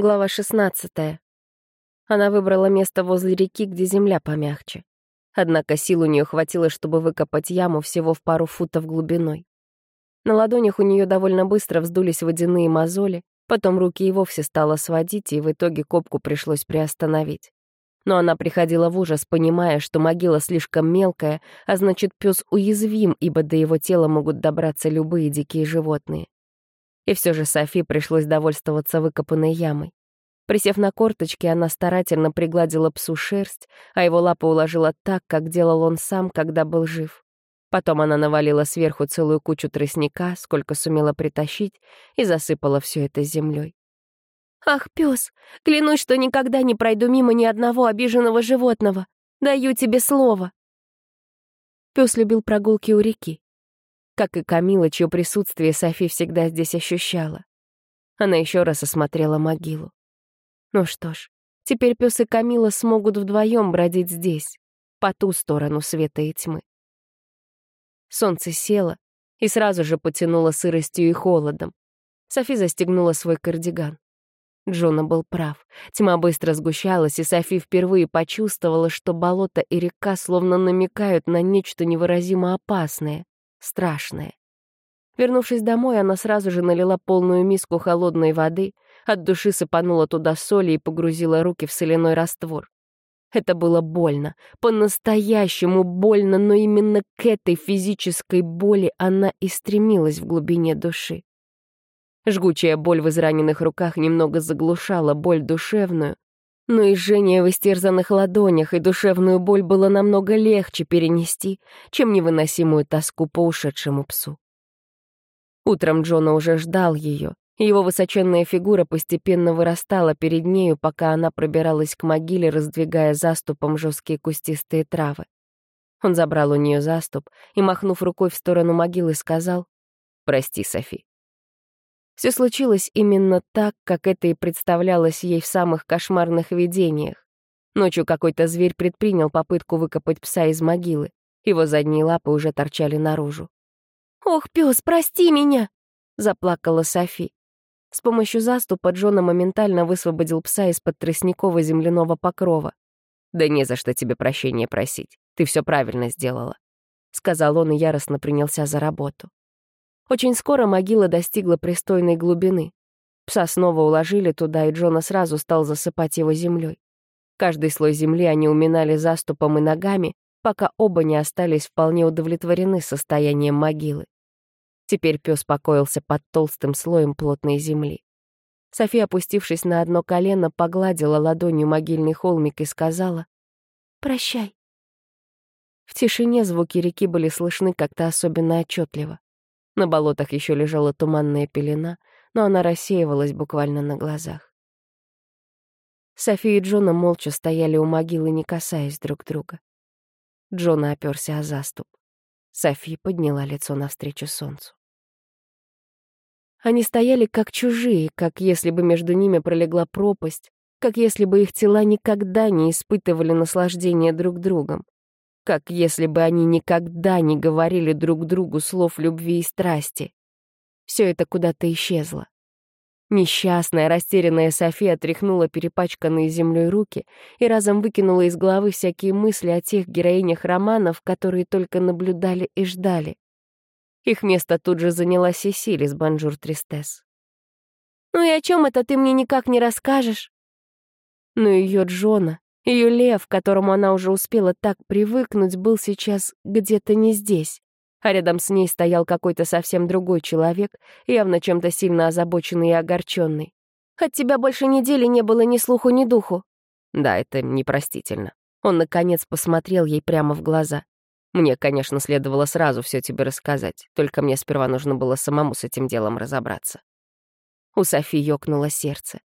Глава 16. Она выбрала место возле реки, где земля помягче. Однако сил у нее хватило, чтобы выкопать яму всего в пару футов глубиной. На ладонях у нее довольно быстро вздулись водяные мозоли, потом руки и вовсе стало сводить, и в итоге копку пришлось приостановить. Но она приходила в ужас, понимая, что могила слишком мелкая, а значит, пес уязвим, ибо до его тела могут добраться любые дикие животные. И все же Софи пришлось довольствоваться выкопанной ямой. Присев на корточки, она старательно пригладила псу шерсть, а его лапы уложила так, как делал он сам, когда был жив. Потом она навалила сверху целую кучу тростника, сколько сумела притащить, и засыпала все это землей. «Ах, пес, клянусь, что никогда не пройду мимо ни одного обиженного животного. Даю тебе слово». Пес любил прогулки у реки как и Камила, чье присутствие Софи всегда здесь ощущала. Она еще раз осмотрела могилу. Ну что ж, теперь пес и Камила смогут вдвоем бродить здесь, по ту сторону света и тьмы. Солнце село и сразу же потянуло сыростью и холодом. Софи застегнула свой кардиган. Джона был прав. Тьма быстро сгущалась, и Софи впервые почувствовала, что болото и река словно намекают на нечто невыразимо опасное страшное. Вернувшись домой, она сразу же налила полную миску холодной воды, от души сыпанула туда соли и погрузила руки в соляной раствор. Это было больно, по-настоящему больно, но именно к этой физической боли она и стремилась в глубине души. Жгучая боль в израненных руках немного заглушала боль душевную, но и жжение в истерзанных ладонях и душевную боль было намного легче перенести, чем невыносимую тоску по ушедшему псу. Утром Джона уже ждал ее. Его высоченная фигура постепенно вырастала перед нею, пока она пробиралась к могиле, раздвигая заступом жесткие кустистые травы. Он забрал у нее заступ и, махнув рукой в сторону могилы, сказал «Прости, Софи, все случилось именно так, как это и представлялось ей в самых кошмарных видениях. Ночью какой-то зверь предпринял попытку выкопать пса из могилы. Его задние лапы уже торчали наружу. «Ох, пес, прости меня!» — заплакала Софи. С помощью заступа Джона моментально высвободил пса из-под тростникового земляного покрова. «Да не за что тебе прощения просить. Ты все правильно сделала», — сказал он и яростно принялся за работу. Очень скоро могила достигла пристойной глубины. Пса снова уложили туда, и Джона сразу стал засыпать его землей. Каждый слой земли они уминали заступом и ногами, пока оба не остались вполне удовлетворены состоянием могилы. Теперь пес покоился под толстым слоем плотной земли. София, опустившись на одно колено, погладила ладонью могильный холмик и сказала «Прощай». В тишине звуки реки были слышны как-то особенно отчетливо. На болотах еще лежала туманная пелена, но она рассеивалась буквально на глазах. София и Джона молча стояли у могилы, не касаясь друг друга. Джона оперся о заступ. София подняла лицо навстречу солнцу. Они стояли как чужие, как если бы между ними пролегла пропасть, как если бы их тела никогда не испытывали наслаждения друг другом как если бы они никогда не говорили друг другу слов любви и страсти. Все это куда-то исчезло. Несчастная, растерянная София тряхнула перепачканные землей руки и разом выкинула из головы всякие мысли о тех героинях романов, которые только наблюдали и ждали. Их место тут же заняла Сесиль из «Bonjour Tristesse». «Ну и о чем это ты мне никак не расскажешь?» Но ее Джона, ее лев, к которому она уже успела так привыкнуть, был сейчас где-то не здесь. А рядом с ней стоял какой-то совсем другой человек, явно чем-то сильно озабоченный и огорченный. «От тебя больше недели не было ни слуху, ни духу». Да, это непростительно. Он, наконец, посмотрел ей прямо в глаза. Мне, конечно, следовало сразу все тебе рассказать, только мне сперва нужно было самому с этим делом разобраться. У Софи ёкнуло сердце.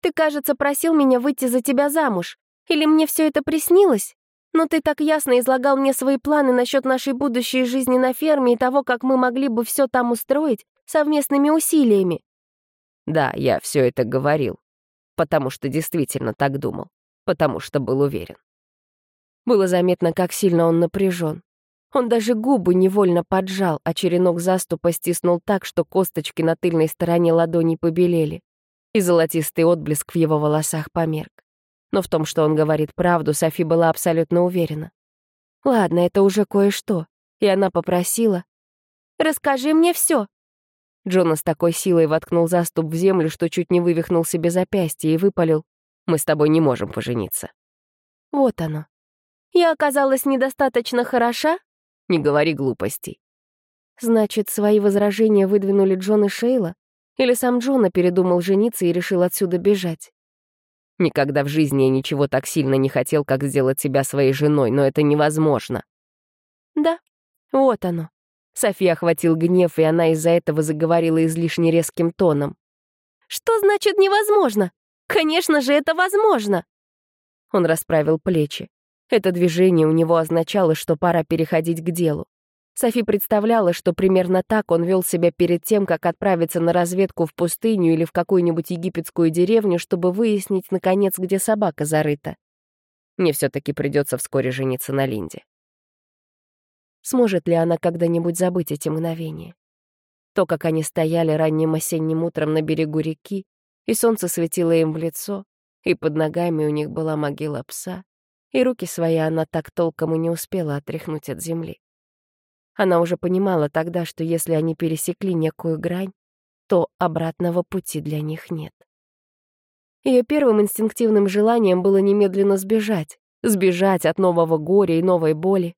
«Ты, кажется, просил меня выйти за тебя замуж. Или мне все это приснилось? Но ты так ясно излагал мне свои планы насчет нашей будущей жизни на ферме и того, как мы могли бы все там устроить совместными усилиями. Да, я все это говорил, потому что действительно так думал, потому что был уверен. Было заметно, как сильно он напряжен. Он даже губы невольно поджал, а черенок заступа стиснул так, что косточки на тыльной стороне ладони побелели. и золотистый отблеск в его волосах померк. Но в том, что он говорит правду, Софи была абсолютно уверена. Ладно, это уже кое-что. И она попросила. «Расскажи мне все. Джона с такой силой воткнул заступ в землю, что чуть не вывихнул себе запястье и выпалил. «Мы с тобой не можем пожениться». Вот оно. Я оказалась недостаточно хороша? Не говори глупостей. Значит, свои возражения выдвинули Джон и Шейла? Или сам Джона передумал жениться и решил отсюда бежать? Никогда в жизни я ничего так сильно не хотел, как сделать тебя своей женой, но это невозможно. Да, вот оно. София охватил гнев, и она из-за этого заговорила излишне резким тоном. «Что значит невозможно? Конечно же, это возможно!» Он расправил плечи. Это движение у него означало, что пора переходить к делу. Софи представляла, что примерно так он вел себя перед тем, как отправиться на разведку в пустыню или в какую-нибудь египетскую деревню, чтобы выяснить, наконец, где собака зарыта. Мне все-таки придется вскоре жениться на Линде. Сможет ли она когда-нибудь забыть эти мгновения? То, как они стояли ранним осенним утром на берегу реки, и солнце светило им в лицо, и под ногами у них была могила пса, и руки свои она так толком и не успела отряхнуть от земли. Она уже понимала тогда, что если они пересекли некую грань, то обратного пути для них нет. Ее первым инстинктивным желанием было немедленно сбежать, сбежать от нового горя и новой боли.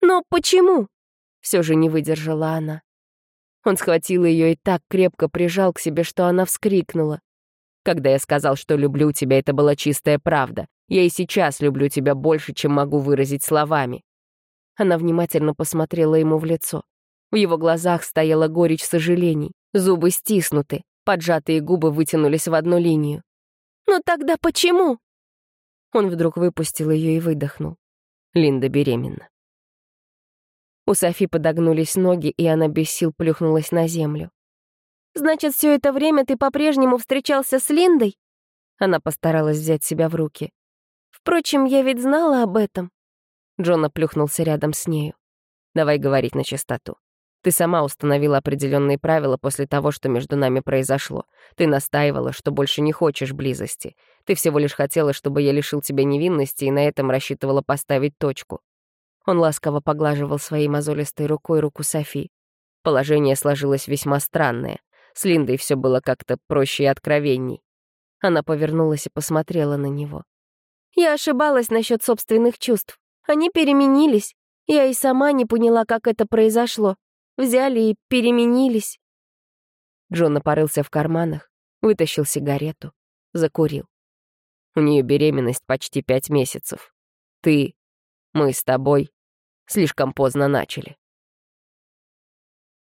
«Но почему?» — все же не выдержала она. Он схватил ее и так крепко прижал к себе, что она вскрикнула. «Когда я сказал, что люблю тебя, это была чистая правда. Я и сейчас люблю тебя больше, чем могу выразить словами. Она внимательно посмотрела ему в лицо. В его глазах стояла горечь сожалений, зубы стиснуты, поджатые губы вытянулись в одну линию. «Но тогда почему?» Он вдруг выпустил ее и выдохнул. Линда беременна. У Софи подогнулись ноги, и она без сил плюхнулась на землю. «Значит, все это время ты по-прежнему встречался с Линдой?» Она постаралась взять себя в руки. «Впрочем, я ведь знала об этом. Джон оплюхнулся рядом с нею. «Давай говорить на чистоту. Ты сама установила определенные правила после того, что между нами произошло. Ты настаивала, что больше не хочешь близости. Ты всего лишь хотела, чтобы я лишил тебя невинности, и на этом рассчитывала поставить точку». Он ласково поглаживал своей мозолистой рукой руку Софи. Положение сложилось весьма странное. С Линдой все было как-то проще и откровенней. Она повернулась и посмотрела на него. «Я ошибалась насчет собственных чувств. Они переменились. Я и сама не поняла, как это произошло. Взяли и переменились. Джон порылся в карманах, вытащил сигарету, закурил. У нее беременность почти пять месяцев. Ты, мы с тобой слишком поздно начали.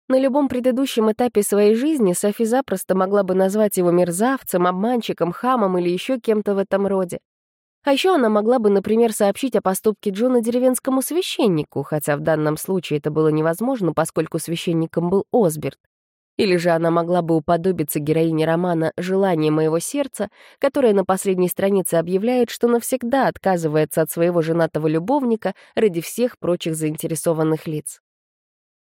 На любом предыдущем этапе своей жизни Софи запросто могла бы назвать его мерзавцем, обманщиком, хамом или еще кем-то в этом роде. А еще она могла бы, например, сообщить о поступке Джона деревенскому священнику, хотя в данном случае это было невозможно, поскольку священником был Осберт. Или же она могла бы уподобиться героине романа «Желание моего сердца», которая на последней странице объявляет, что навсегда отказывается от своего женатого любовника ради всех прочих заинтересованных лиц.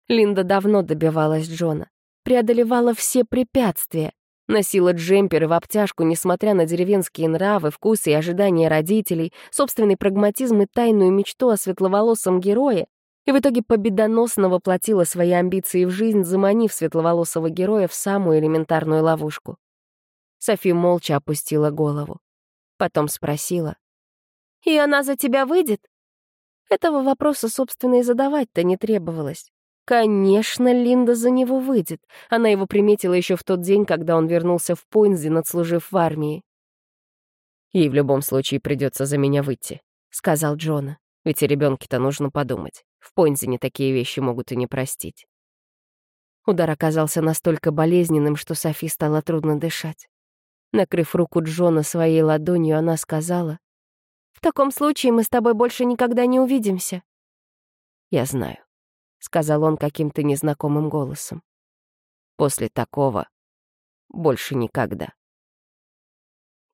Линда давно добивалась Джона, преодолевала все препятствия, Носила джемперы в обтяжку, несмотря на деревенские нравы, вкусы и ожидания родителей, собственный прагматизм и тайную мечту о светловолосом герое, и в итоге победоносно воплотила свои амбиции в жизнь, заманив светловолосого героя в самую элементарную ловушку. Софи молча опустила голову. Потом спросила. «И она за тебя выйдет?» Этого вопроса, собственно, и задавать-то не требовалось. Конечно, Линда за него выйдет. Она его приметила еще в тот день, когда он вернулся в Пойнсден, отслужив в армии. «Ей в любом случае придется за меня выйти», — сказал Джона. «Ведь и ребенке-то нужно подумать. В Пойнсдене такие вещи могут и не простить». Удар оказался настолько болезненным, что Софи стало трудно дышать. Накрыв руку Джона своей ладонью, она сказала, «В таком случае мы с тобой больше никогда не увидимся». «Я знаю». — сказал он каким-то незнакомым голосом. «После такого больше никогда».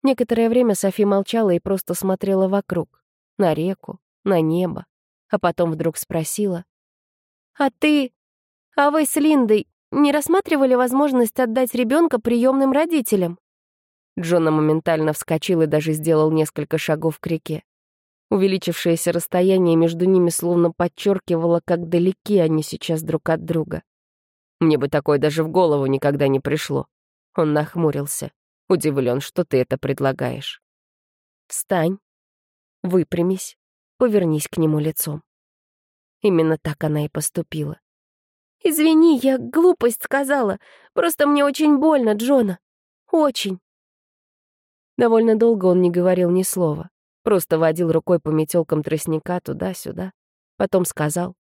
Некоторое время Софи молчала и просто смотрела вокруг, на реку, на небо, а потом вдруг спросила. «А ты, а вы с Линдой не рассматривали возможность отдать ребенка приемным родителям?» Джона моментально вскочил и даже сделал несколько шагов к реке. Увеличившееся расстояние между ними словно подчеркивало, как далеки они сейчас друг от друга. Мне бы такое даже в голову никогда не пришло. Он нахмурился. Удивлен, что ты это предлагаешь. Встань, выпрямись, повернись к нему лицом. Именно так она и поступила. «Извини, я глупость сказала. Просто мне очень больно, Джона. Очень». Довольно долго он не говорил ни слова. Просто водил рукой по метелкам тростника туда-сюда. Потом сказал.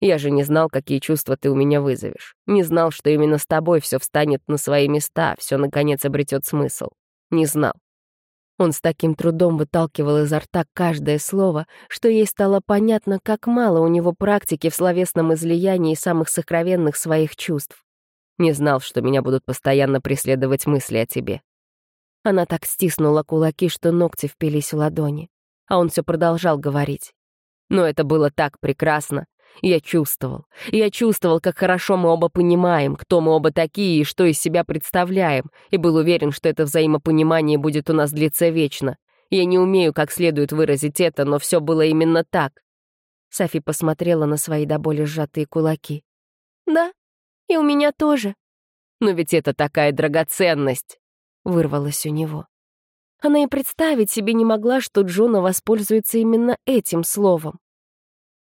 «Я же не знал, какие чувства ты у меня вызовешь. Не знал, что именно с тобой все встанет на свои места, все наконец обретет смысл. Не знал. Он с таким трудом выталкивал изо рта каждое слово, что ей стало понятно, как мало у него практики в словесном излиянии самых сокровенных своих чувств. Не знал, что меня будут постоянно преследовать мысли о тебе. Она так стиснула кулаки, что ногти впились в ладони. А он все продолжал говорить. Но это было так прекрасно, я чувствовал. Я чувствовал, как хорошо мы оба понимаем, кто мы оба такие и что из себя представляем, и был уверен, что это взаимопонимание будет у нас длиться вечно. Я не умею как следует выразить это, но все было именно так. Софи посмотрела на свои до боли сжатые кулаки. «Да, и у меня тоже». «Но ведь это такая драгоценность!» — вырвалось у него. Она и представить себе не могла, что Джона воспользуется именно этим словом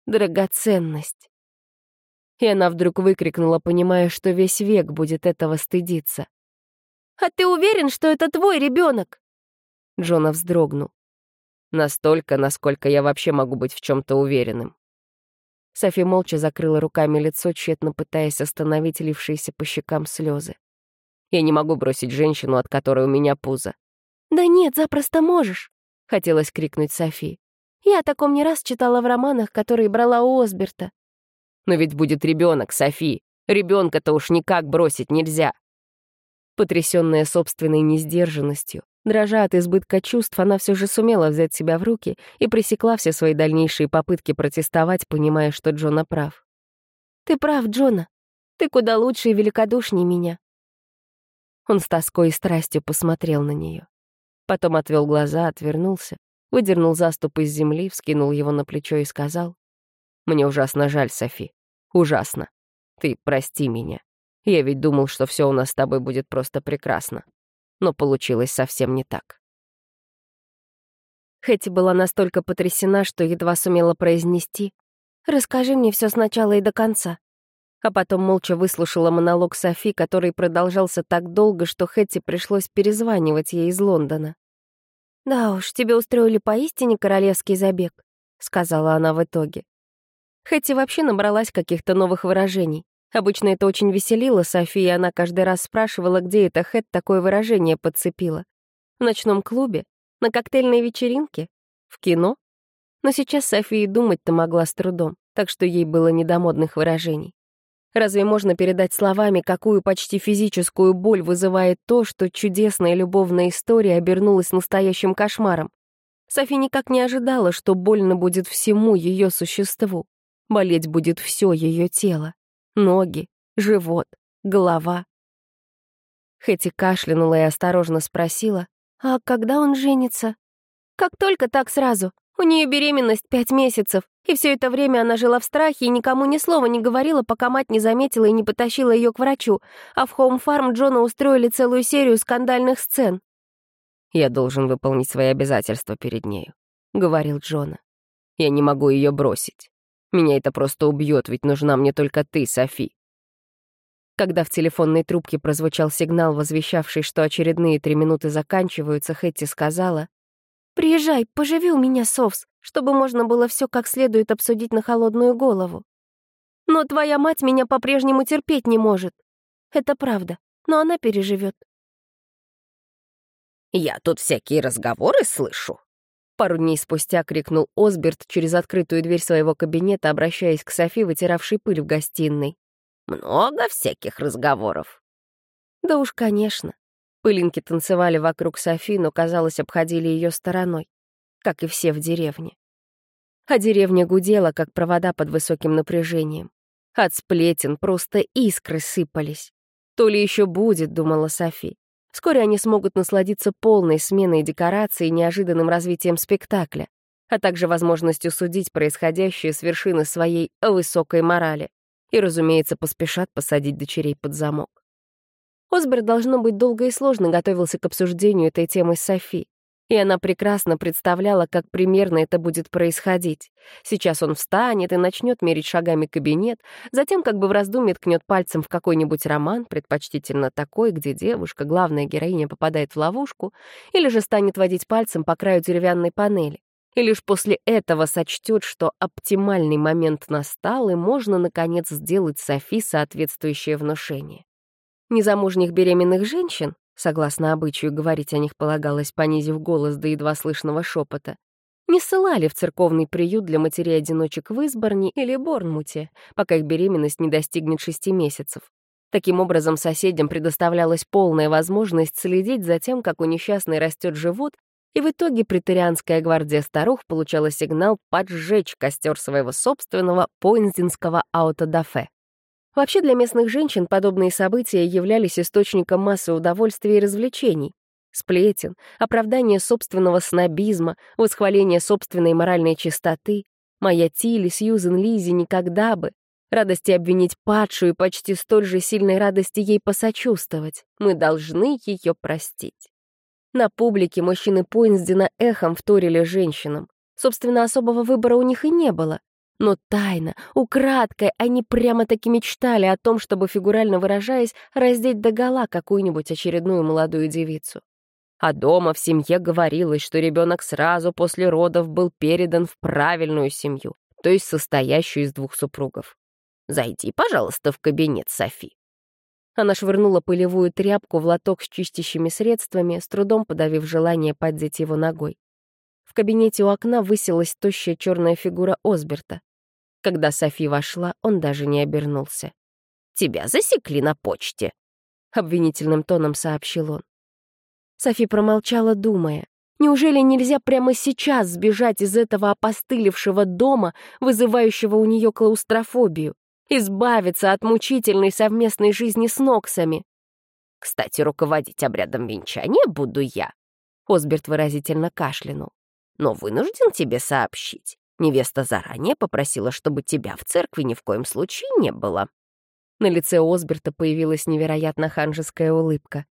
драгоценность. И она вдруг выкрикнула, понимая, что весь век будет этого стыдиться. «А ты уверен, что это твой ребенок? Джона вздрогнул. Настолько, насколько я вообще могу быть в чем-то уверенным. Софи молча закрыла руками лицо, тщетно пытаясь остановить лившиеся по щекам слезы. Я не могу бросить женщину, от которой у меня пузо. «Да нет, запросто можешь», — хотелось крикнуть Софи. Я о таком не раз читала в романах, которые брала у Осберта. Но ведь будет ребенок, Софи. Ребенка-то уж никак бросить нельзя. Потрясенная собственной несдержанностью, дрожа от избытка чувств, она все же сумела взять себя в руки и пресекла все свои дальнейшие попытки протестовать, понимая, что Джона прав. «Ты прав, Джона. Ты куда лучше и великодушнее меня». Он с тоской и страстью посмотрел на нее. Потом отвел глаза, отвернулся выдернул заступ из земли, вскинул его на плечо и сказал, «Мне ужасно жаль, Софи. Ужасно. Ты прости меня. Я ведь думал, что все у нас с тобой будет просто прекрасно. Но получилось совсем не так». Хэти была настолько потрясена, что едва сумела произнести «Расскажи мне все сначала и до конца». А потом молча выслушала монолог Софи, который продолжался так долго, что Хэти пришлось перезванивать ей из Лондона. «Да уж, тебе устроили поистине королевский забег», — сказала она в итоге. Хэти вообще набралась каких-то новых выражений. Обычно это очень веселило Софи, и она каждый раз спрашивала, где это Хэт такое выражение подцепила. В ночном клубе? На коктейльной вечеринке? В кино? Но сейчас София думать-то могла с трудом, так что ей было не до модных выражений. Разве можно передать словами, какую почти физическую боль вызывает то, что чудесная любовная история обернулась настоящим кошмаром? Софи никак не ожидала, что больно будет всему ее существу. Болеть будет все ее тело. Ноги, живот, голова. Хэти кашлянула и осторожно спросила, «А когда он женится?» «Как только так сразу. У нее беременность пять месяцев, и все это время она жила в страхе и никому ни слова не говорила, пока мать не заметила и не потащила ее к врачу, а в Хоум-фарм Джона устроили целую серию скандальных сцен. «Я должен выполнить свои обязательства перед нею», — говорил Джона. «Я не могу ее бросить. Меня это просто убьет, ведь нужна мне только ты, Софи». Когда в телефонной трубке прозвучал сигнал, возвещавший, что очередные три минуты заканчиваются, Хэтти сказала, Приезжай, поживи у меня, Совс, чтобы можно было все как следует обсудить на холодную голову. Но твоя мать меня по-прежнему терпеть не может. Это правда, но она переживет. «Я тут всякие разговоры слышу», Пару дней спустя крикнул Осберт через открытую дверь своего кабинета, обращаясь к Софи, вытиравшей пыль в гостиной. «Много всяких разговоров». «Да уж, конечно. Пылинки танцевали вокруг Софи, но, казалось, обходили ее стороной, как и все в деревне. А деревня гудела, как провода под высоким напряжением. От сплетен просто искры сыпались. То ли еще будет, думала Софи. Вскоре они смогут насладиться полной сменой декораций и неожиданным развитием спектакля, а также возможностью судить происходящее с вершины своей высокой морали. И, разумеется, поспешат посадить дочерей под замок. Осберт, должно быть, долго и сложно готовился к обсуждению этой темы с Софи. И она прекрасно представляла, как примерно это будет происходить. Сейчас он встанет и начнет мерить шагами кабинет, затем как бы в раздумье ткнет пальцем в какой-нибудь роман, предпочтительно такой, где девушка, главная героиня, попадает в ловушку, или же станет водить пальцем по краю деревянной панели. И лишь после этого сочтет, что оптимальный момент настал, и можно, наконец, сделать Софи соответствующее внушение. Незамужних беременных женщин, согласно обычаю говорить о них полагалось, понизив голос до едва слышного шепота, не ссылали в церковный приют для матерей-одиночек в Изборне или Борнмуте, пока их беременность не достигнет шести месяцев. Таким образом, соседям предоставлялась полная возможность следить за тем, как у несчастной растет живот, и в итоге претерианская гвардия старух получала сигнал поджечь костер своего собственного поинзинского аутодафе. Вообще для местных женщин подобные события являлись источником массы удовольствия и развлечений. Сплетен, оправдание собственного снобизма, восхваление собственной моральной чистоты. Моя Тилли, Сьюзен, Лизи никогда бы. Радости обвинить падшую и почти столь же сильной радости ей посочувствовать. Мы должны ее простить. На публике мужчины Пойнсдена эхом вторили женщинам. Собственно, особого выбора у них и не было. Но тайно, украдкой они прямо-таки мечтали о том, чтобы, фигурально выражаясь, раздеть догола какую-нибудь очередную молодую девицу. А дома в семье говорилось, что ребенок сразу после родов был передан в правильную семью, то есть состоящую из двух супругов. «Зайди, пожалуйста, в кабинет, Софи». Она швырнула пылевую тряпку в лоток с чистящими средствами, с трудом подавив желание поддеть его ногой. В кабинете у окна высилась тощая черная фигура Осберта. Когда Софи вошла, он даже не обернулся. «Тебя засекли на почте», — обвинительным тоном сообщил он. Софи промолчала, думая. Неужели нельзя прямо сейчас сбежать из этого опостылевшего дома, вызывающего у нее клаустрофобию? Избавиться от мучительной совместной жизни с Ноксами? «Кстати, руководить обрядом венчания буду я», — Осберт выразительно кашлянул. «Но вынужден тебе сообщить. Невеста заранее попросила, чтобы тебя в церкви ни в коем случае не было». На лице Осберта появилась невероятно ханжеская улыбка.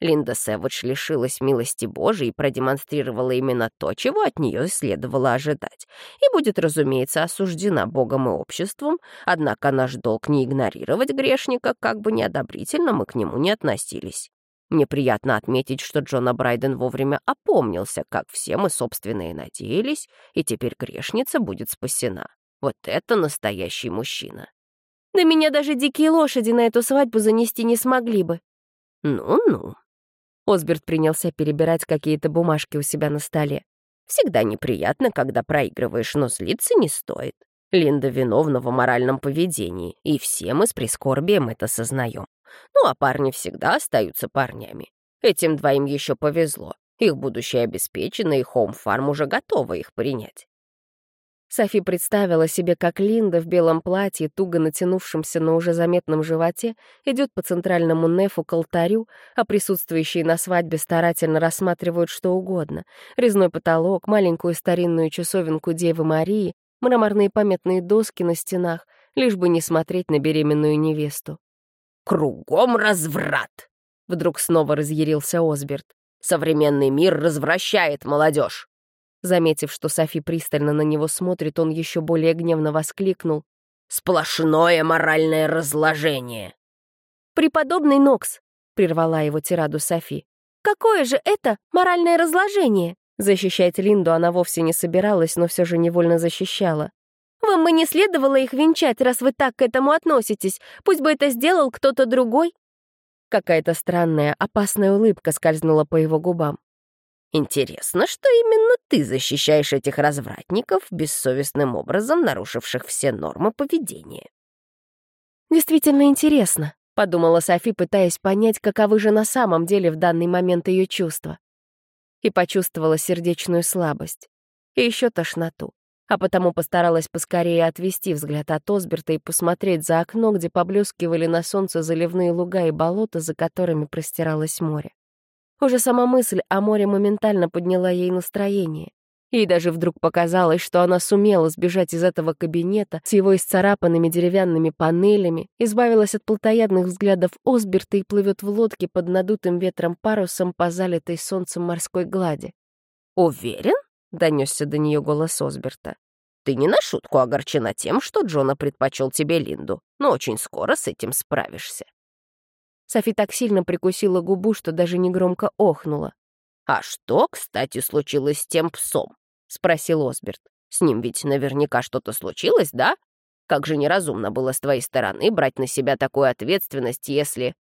Линда Сэвидж лишилась милости Божией и продемонстрировала именно то, чего от нее следовало ожидать, и будет, разумеется, осуждена Богом и обществом, однако наш долг не игнорировать грешника, как бы неодобрительно мы к нему не относились. Мне приятно отметить, что Джона Брайден вовремя опомнился, как все мы, собственно, и надеялись, и теперь грешница будет спасена. Вот это настоящий мужчина. Да меня даже дикие лошади на эту свадьбу занести не смогли бы. Ну-ну. Осберт принялся перебирать какие-то бумажки у себя на столе. Всегда неприятно, когда проигрываешь, но злиться не стоит. Линда виновна в моральном поведении, и все мы с прискорбием это сознаем. Ну а парни всегда остаются парнями. Этим двоим еще повезло. Их будущее обеспечено, и Хоум-фарм уже готова их принять. Софи представила себе, как Линда в белом платье, туго натянувшемся на уже заметном животе, идет по центральному нефу к алтарю, а присутствующие на свадьбе старательно рассматривают что угодно — резной потолок, маленькую старинную часовенку Девы Марии, мраморные памятные доски на стенах, лишь бы не смотреть на беременную невесту. «Кругом разврат!» — вдруг снова разъярился Осберт. «Современный мир развращает молодежь!» Заметив, что Софи пристально на него смотрит, он еще более гневно воскликнул. «Сплошное моральное разложение!» «Преподобный Нокс!» — прервала его тираду Софи. «Какое же это моральное разложение?» Защищать Линду она вовсе не собиралась, но все же невольно защищала. «Вам бы не следовало их венчать, раз вы так к этому относитесь. Пусть бы это сделал кто-то другой». Какая-то странная, опасная улыбка скользнула по его губам. Интересно, что именно ты защищаешь этих развратников, бессовестным образом нарушивших все нормы поведения. Действительно интересно, подумала Софи, пытаясь понять, каковы же на самом деле в данный момент ее чувства. И почувствовала сердечную слабость. И еще тошноту. А потому постаралась поскорее отвести взгляд от Осберта и посмотреть за окно, где поблескивали на солнце заливные луга и болота, за которыми простиралось море. Уже сама мысль о море моментально подняла ей настроение. Ей даже вдруг показалось, что она сумела сбежать из этого кабинета с его исцарапанными деревянными панелями, избавилась от плотоядных взглядов Осберта и плывет в лодке под надутым ветром парусом по залитой солнцем морской глади. «Уверен?» — донесся до нее голос Осберта. «Ты не на шутку огорчена тем, что Джона предпочел тебе Линду, но очень скоро с этим справишься». Софи так сильно прикусила губу, что даже негромко охнула. «А что, кстати, случилось с тем псом?» — спросил Осберт. «С ним ведь наверняка что-то случилось, да? Как же неразумно было с твоей стороны брать на себя такую ответственность, если...»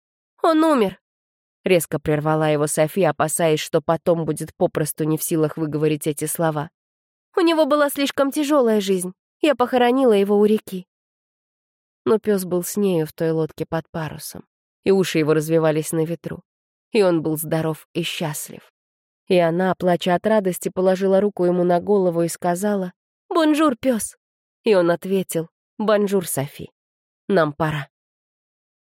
«Он умер!» Резко прервала его Софи, опасаясь, что потом будет попросту не в силах выговорить эти слова. «У него была слишком тяжелая жизнь. Я похоронила его у реки». Но пес был с нею в той лодке под парусом, и уши его развевались на ветру. И он был здоров и счастлив. И она, плача от радости, положила руку ему на голову и сказала «Bonjour, пес!» И он ответил «Bonjour, Софи, нам пора».